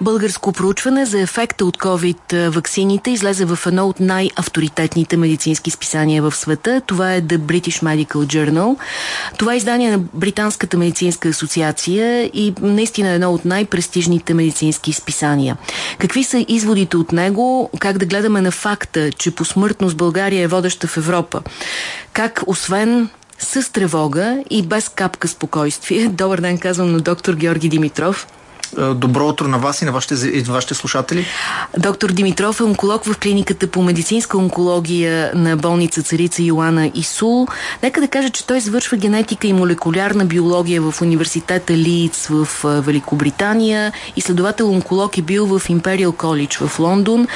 Българско проучване за ефекта от COVID ваксините излезе в едно от най-авторитетните медицински списания в света. Това е The British Medical Journal. Това е издание на Британската медицинска асоциация и наистина едно от най-престижните медицински списания. Какви са изводите от него? Как да гледаме на факта, че по смъртност България е водеща в Европа? Как, освен с тревога и без капка спокойствие. Добър ден, казвам на доктор Георги Димитров. Е, добро утро на вас и на вашите, и на вашите слушатели. Доктор Димитров е онколог в клиниката по медицинска онкология на болница Царица Йоана Исул. Нека да кажа, че той извършва генетика и молекулярна биология в университета Лиц в е, Великобритания. Изследовател-онколог е бил в Imperial College в Лондон.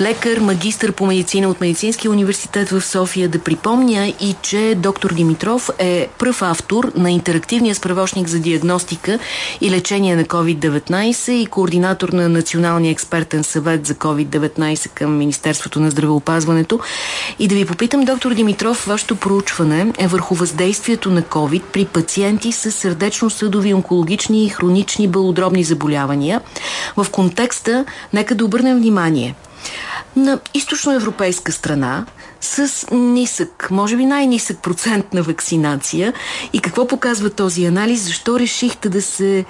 Лекар, магистър по медицина от Медицинския университет в София. Да припомня и, че доктор Димитров е пръв автор на интерактивния справочник за диагностика и лечение на COVID-19 и координатор на Националния експертен съвет за COVID-19 към Министерството на здравеопазването. И да ви попитам, доктор Димитров, вашето проучване е върху въздействието на COVID при пациенти с сърдечно-съдови, онкологични и хронични белодробни заболявания. В контекста, нека да обърнем внимание – на източноевропейска страна с нисък, може би най-нисък процент на вакцинация. И какво показва този анализ? Защо решихте да се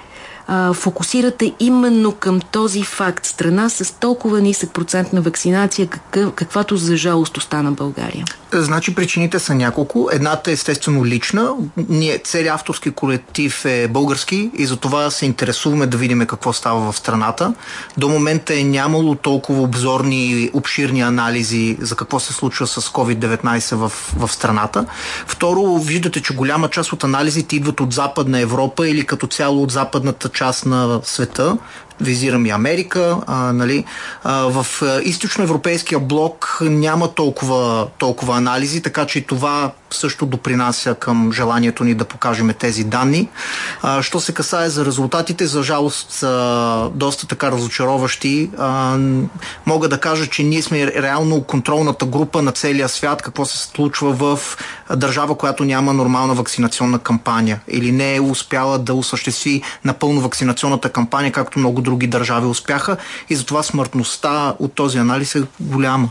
а, фокусирате именно към този факт. Страна с толкова нисък процент на вакцинация, какъв, каквато за жалост остана България? Значи причините са няколко. Едната е естествено лична. Ние, целият авторски колектив е български и за това се интересуваме да видим какво става в страната. До момента е нямало толкова обзорни обширни анализи за какво се случва с COVID-19 в, в страната. Второ, виждате, че голяма част от анализите идват от Западна Европа или като цяло от западната част на света визирам и Америка, а, нали, а, в източноевропейския блок няма толкова, толкова анализи, така че това също допринася към желанието ни да покажем тези данни. А, що се касае за резултатите, за жалост са доста така разочароващи. А, мога да кажа, че ние сме реално контролната група на целия свят, какво се случва в държава, която няма нормална вакцинационна кампания или не е успяла да осъществи напълно вакцинационната кампания, както много други държави успяха и затова смъртността от този анализ е голяма.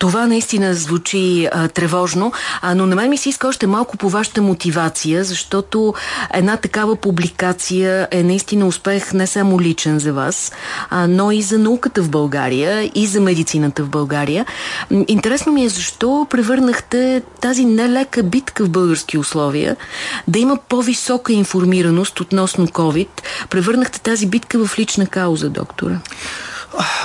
Това наистина звучи а, тревожно, а, но на мен ми се иска още малко по вашата мотивация, защото една такава публикация е наистина успех не само личен за вас, а, но и за науката в България и за медицината в България. Интересно ми е защо превърнахте тази нелека битка в български условия да има по-висока информираност относно COVID. Превърнахте тази битка в лична кауза, доктора.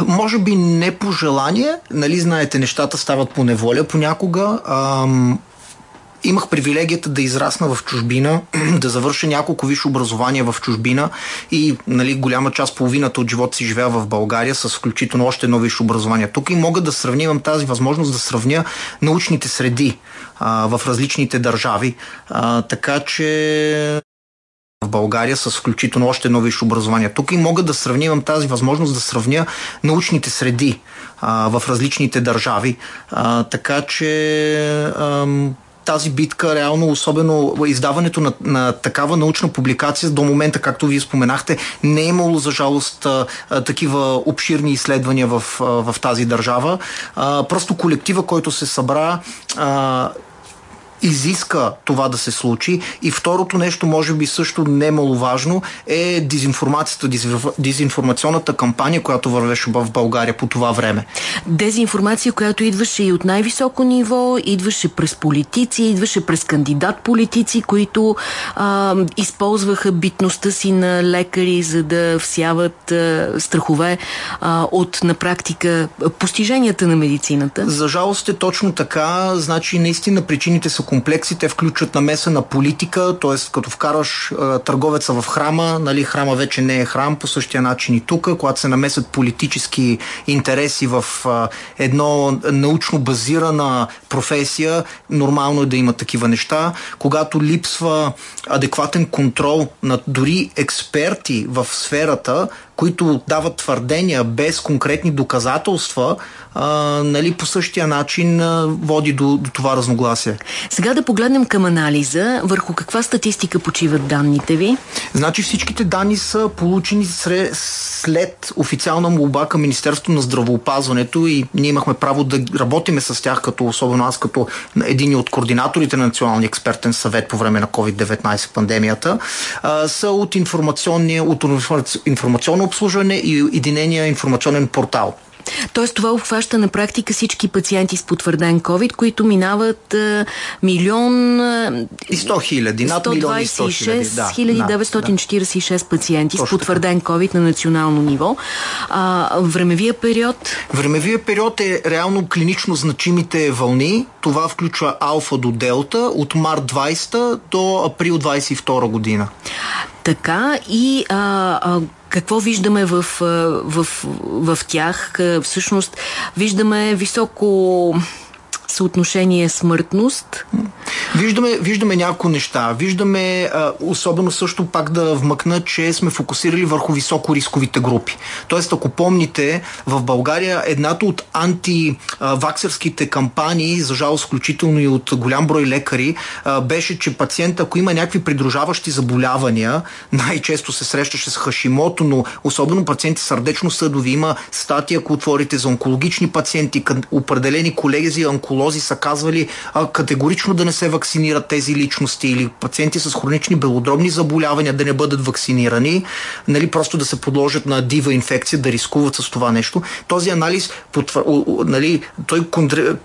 Може би не по желание, нали знаете, нещата стават по неволя понякога. Ам, имах привилегията да израсна в чужбина, да завърша няколко висше образования в чужбина и нали, голяма част, половината от живота си живея в България с включително още едно висше образование. Тук и мога да сравнявам тази възможност да сравня научните среди а, в различните държави. А, така че в България с включително още едно висше образование. Тук и мога да сравнивам тази възможност да сравня научните среди а, в различните държави. А, така че а, тази битка, реално, особено издаването на, на такава научна публикация до момента, както вие споменахте, не е имало за жалост а, такива обширни изследвания в, а, в тази държава. А, просто колектива, който се събра, а, изиска това да се случи. И второто нещо, може би също немаловажно, е дезинформацията, дезинформационната кампания, която вървеше в България по това време. Дезинформация, която идваше и от най-високо ниво, идваше през политици, идваше през кандидат-политици, които а, използваха битността си на лекари, за да всяват а, страхове а, от на практика постиженията на медицината. За жалост е точно така. Значи, наистина причините са комплекси, те включват намеса на политика, т.е. като вкараш а, търговеца в храма, нали, храма вече не е храм, по същия начин и тук, когато се намесят политически интереси в а, едно научно базирана професия, нормално е да има такива неща. Когато липсва адекватен контрол на дори експерти в сферата, които дават твърдения без конкретни доказателства, а, нали, по същия начин а, води до, до това разногласие. Сега да погледнем към анализа. Върху каква статистика почиват данните ви? Значи всичките данни са получени сред, след официална молба към Министерството на здравоопазването и ние имахме право да работиме с тях, като особено аз като един от координаторите на Националния експертен съвет по време на COVID-19 пандемията, а, са от, информационния, от информационно обслужване и единения информационен портал. Тоест това обхваща на практика всички пациенти с потвърден COVID, които минават а, милион... И 100 хиляди, над милион и 100 хиляди. Да, 946 да. пациенти Точно с потвърден COVID на национално ниво. А, времевия период? Времевия период е реално клинично значимите вълни. Това включва алфа до делта от март 20 до април 22 година. Така и а, а, какво виждаме в, в, в, в тях? Всъщност виждаме високо съотношение смъртност? Виждаме, виждаме някои неща. Виждаме а, особено също пак да вмъкна, че сме фокусирали върху високо рисковите групи. Тоест, ако помните, в България едната от антиваксерските кампании, за жалост включително и от голям брой лекари, а, беше, че пациент, ако има някакви придружаващи заболявания, най-често се срещаше с хашимото, но особено пациенти сърдечно-съдови, има статия, ако отворите за онкологични пациенти, определени колеги за онколози са казвали а, категорично да не се вакцинират тези личности или пациенти с хронични белодробни заболявания да не бъдат вакцинирани, нали, просто да се подложат на дива инфекция, да рискуват с това нещо. Този анализ потвър... нали, той кондре...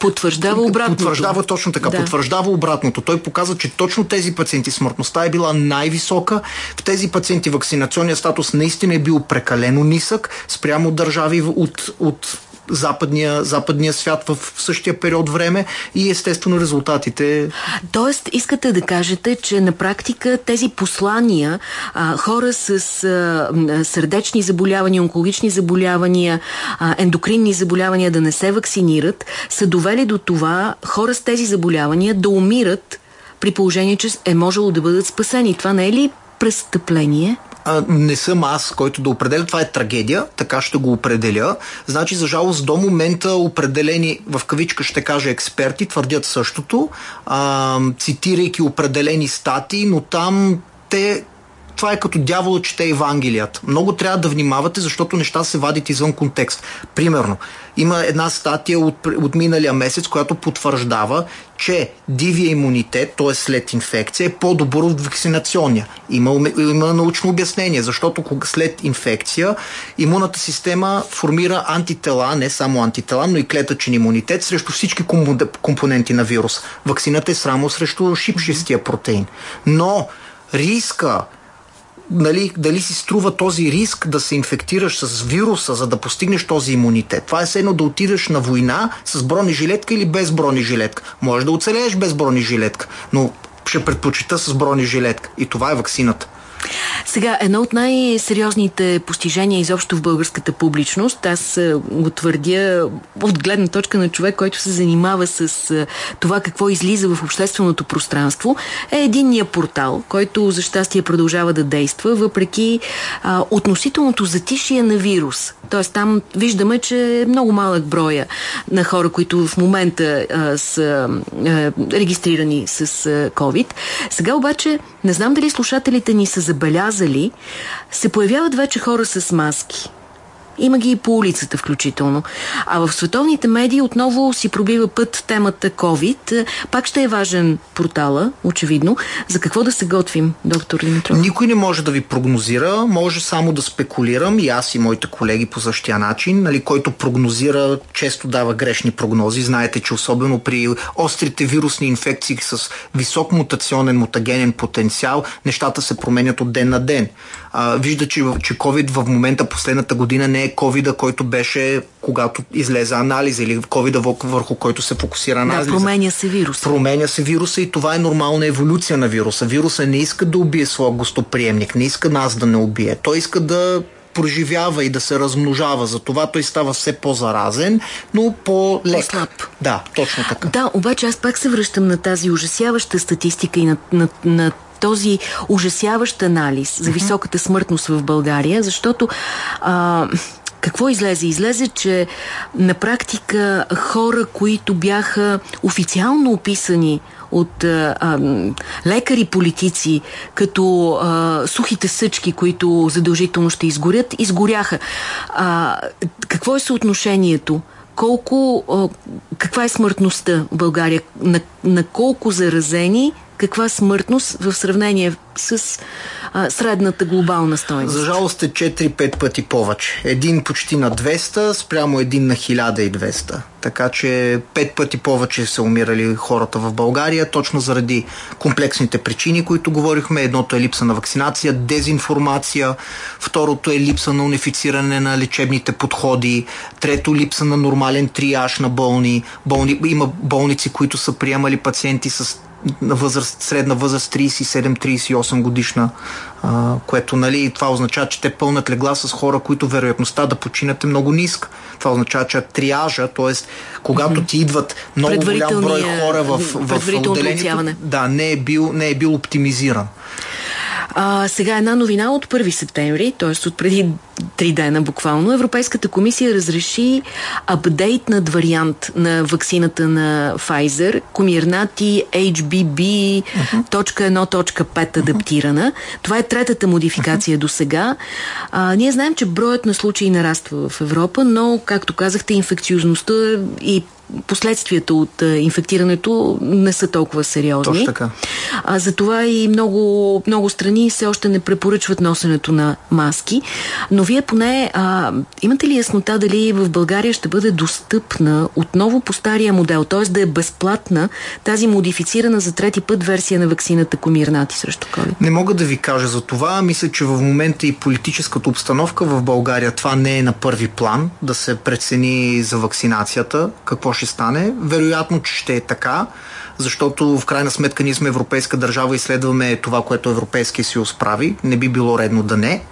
потвърждава обратното. Потвърждава точно така, да. потвърждава обратното. Той показва, че точно тези пациенти смъртността е била най-висока. В тези пациенти вакцинационният статус наистина е бил прекалено нисък спрямо държави от, от западния, западния свят в същия период време и естествено резултатите. Тоест, искате да кажете, че на практика тези послания а, хора с а, сърдечни заболявания, онкологични заболявания, а, ендокринни заболявания да не се вакцинират, са довели до това хора с тези заболявания да умират при положение, че е можело да бъдат спасени. Това не е ли престъпление? Не съм аз, който да определя. Това е трагедия, така ще го определя. Значи, за жалост, до момента определени, в кавичка ще кажа, експерти твърдят същото, а, цитирайки определени статии, но там те това е като дявола чете Евангелият. Много трябва да внимавате, защото неща се вадят извън контекст. Примерно, има една статия от, от миналия месец, която потвърждава, че дивия имунитет, т.е. след инфекция, е по-добър от вакцинационния. Има, има научно обяснение, защото след инфекция имунната система формира антитела, не само антитела, но и клетъчен имунитет срещу всички компоненти на вирус. Вакцината е само срещу шипшестия протеин. Но риска нали, дали си струва този риск да се инфектираш с вируса, за да постигнеш този имунитет. Това е едно да отидеш на война с бронежилетка или без бронежилетка. Може да оцелееш без бронежилетка, но ще предпочита с бронежилетка. И това е вакцината. Сега, едно от най-сериозните постижения изобщо в българската публичност, аз е, го твърдя от гледна точка на човек, който се занимава с е, това какво излиза в общественото пространство, е единния портал, който за щастие продължава да действа, въпреки а, относителното затишие на вирус. Тоест там виждаме, че е много малък броя на хора, които в момента а, са а, регистрирани с а, COVID. Сега обаче, не знам дали слушателите ни са забелязали, се появяват вече хора с маски. Има ги и по улицата включително. А в световните медии отново си пробива път темата COVID. Пак ще е важен портала, очевидно. За какво да се готвим, доктор Димитров? Никой не може да ви прогнозира, може само да спекулирам и аз и моите колеги по същия начин. Нали, който прогнозира, често дава грешни прогнози. Знаете, че особено при острите вирусни инфекции с висок мутационен, мутагенен потенциал, нещата се променят от ден на ден. А, вижда, че, че COVID в момента последната година не е covid който беше когато излезе анализа или covid върху който се фокусира анализа. Да, променя се вируса. Променя се вируса и това е нормална еволюция на вируса. Вируса не иска да убие своя гостоприемник, не иска нас да не убие. Той иска да проживява и да се размножава. Затова той става все по-заразен, но по-лек. По-слаб. Да, точно така. Да, обаче аз пак се връщам на тази ужасяваща статистика и на, на, на този ужасяващ анализ за високата смъртност в България, защото а, какво излезе? Излезе, че на практика хора, които бяха официално описани от а, а, лекари, политици, като а, сухите съчки, които задължително ще изгорят, изгоряха. А, какво е съотношението? Колко, а, каква е смъртността в България? На, на колко заразени каква смъртност в сравнение с а, средната глобална стоеност? За жалост е 4-5 пъти повече. Един почти на 200, спрямо един на 1200. Така че 5 пъти повече са умирали хората в България, точно заради комплексните причини, които говорихме. Едното е липса на вакцинация, дезинформация, второто е липса на унифициране на лечебните подходи, трето липса на нормален триаж на болни. болни има болници, които са приемали пациенти с на възраст, средна възраст 37-38 годишна, а, което нали, това означава, че те пълнат легла с хора, които вероятността да починат е много ниска. Това означава, че триажа, т.е. когато ти идват много голям брой хора в, в, в отделението, да, не е, бил, не е бил оптимизиран. А, сега една новина от 1 септември, т.е. от преди три дена буквално, Европейската комисия разреши апдейтнат вариант на вакцината на Pfizer, Комирнати HBB.1.5 адаптирана. Това е третата модификация до сега. ние знаем, че броят на случаи нараства в Европа, но, както казахте, инфекциозността и последствията от а, инфектирането не са толкова сериозни. Точно така. А, затова и много, много страни все още не препоръчват носенето на маски. Но вие поне а, имате ли яснота дали в България ще бъде достъпна отново по стария модел, т.е. да е безплатна тази модифицирана за трети път версия на вакцината Комирнати срещу COVID? Не мога да ви кажа за това. Мисля, че в момента и политическата обстановка в България това не е на първи план да се прецени за вакцинацията. Какво ще стане. Вероятно, че ще е така защото в крайна сметка ние сме европейска държава и следваме това, което Европейския съюз прави. Не би било редно да не.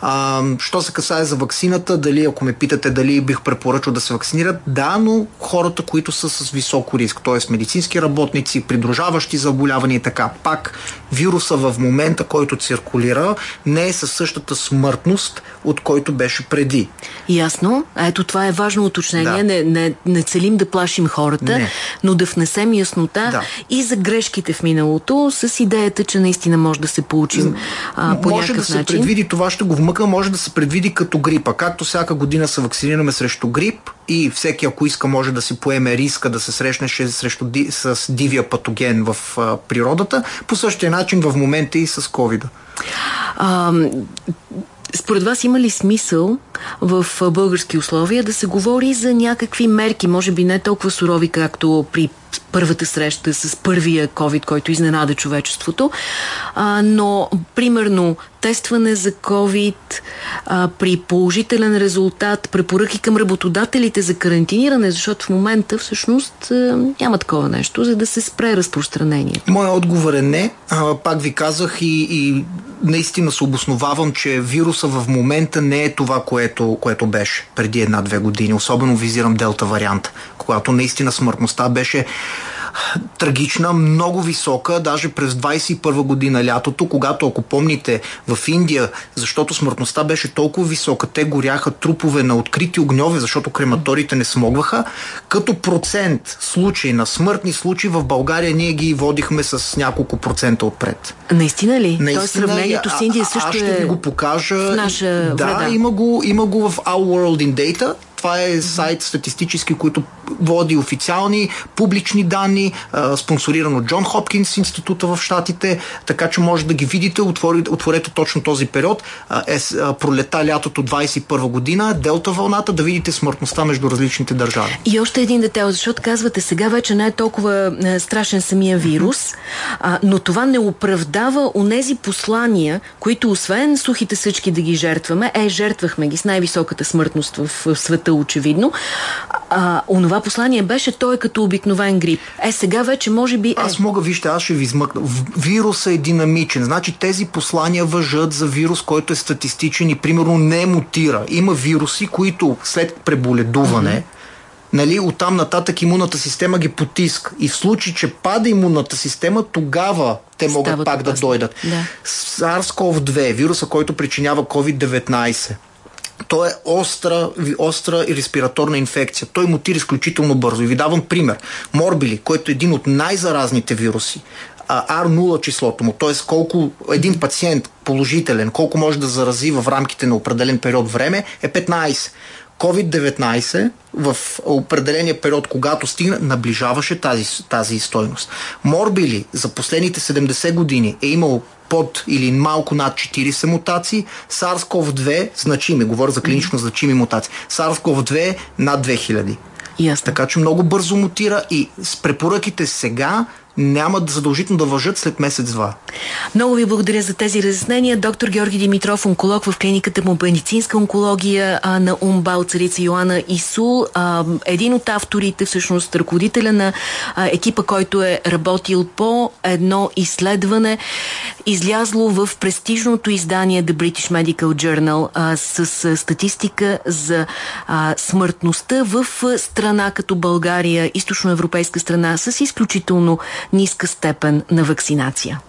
А, що се касае за вакцината, дали, ако ме питате дали бих препоръчал да се вакцинират, да, но хората, които са с високо риск, т.е. медицински работници, придружаващи заболявания и така, пак вируса в момента, който циркулира, не е със същата смъртност, от който беше преди. Ясно. Ето това е важно уточнение. Да. Не, не, не целим да плашим хората, не. но да внесем яснота да. и за грешките в миналото с идеята, че наистина може да се получим а, по Може да се начин. предвиди, това ще го вмъка, може да се предвиди като грипа. Както всяка година се вакцинираме срещу грип и всеки, ако иска, може да си поеме риска да се срещне срещу, с дивия патоген в а, природата. По същия начин в момента и с covid според вас има ли смисъл в български условия да се говори за някакви мерки, може би не толкова сурови, както при първата среща с първия COVID, който изненада човечеството, а, но примерно тестване за COVID а, при положителен резултат, препоръки към работодателите за карантиниране, защото в момента всъщност а, няма такова нещо, за да се спре разпространението. Моя отговор е не. А, пак ви казах и, и наистина се обосновавам, че вируса в момента не е това, което, което беше преди една-две години. Особено визирам делта вариант, когато наистина смъртността беше трагична, много висока, даже през 21 година лятото, когато, ако помните, в Индия, защото смъртността беше толкова висока, те горяха трупове на открити огньове, защото крематорите не смогваха, като процент случаи на смъртни случаи в България ние ги водихме с няколко процента отпред. Наистина ли? Наистина, Тоест сравнението с Индия също аз ще ви го покажа. В наша да, вреда. има го, има го в Our World in Data. Това е сайт статистически, който води официални публични данни, спонсориран от Джон Хопкинс института в Штатите, така че може да ги видите. Отворете точно този период. Е, пролета лятото 21 година, делта вълната, да видите смъртността между различните държави. И още един детайл, защото казвате, сега вече не е толкова е, страшен самия вирус, а, но това не оправдава онези послания, които освен сухите съчки да ги жертваме, е, жертвахме ги с най-високата смъртност в, в света, очевидно. А, онова послание беше той е като обикновен грип. Е, сега вече може би... Е. Аз мога, вижте, аз ще ви измъкна. Вирусът е динамичен. Значи тези послания въжат за вирус, който е статистичен и примерно не мутира. Има вируси, които след преболедуване mm-hmm нали, оттам нататък имунната система ги потиска. И в случай, че пада имунната система, тогава те могат Стават пак опасно. да дойдат. Да. SARS-CoV-2, вируса, който причинява COVID-19, той е остра, остра респираторна инфекция. Той мутира изключително бързо. И ви давам пример. Морбили, който е един от най-заразните вируси, R0 числото му, т.е. колко един пациент положителен, колко може да зарази в рамките на определен период време, е 15. COVID-19 в определения период, когато стигна, наближаваше тази, тази стойност. Морбили за последните 70 години е имал под или малко над 40 мутации, SARS-CoV-2 значими, говоря за клинично значими мутации, SARS-CoV-2 над 2000. Ясно. Така че много бързо мутира и с препоръките сега няма задължително да въжат след месец-два. Много ви благодаря за тези разяснения. Доктор Георги Димитров, онколог в клиниката по медицинска онкология а, на Умбал, царица Йоанна Исул. А, един от авторите, всъщност ръководителя на а, екипа, който е работил по едно изследване, излязло в престижното издание The British Medical Journal а, с а, статистика за а, смъртността в страна като България, източноевропейска страна, с изключително ниска степен на вакцинация.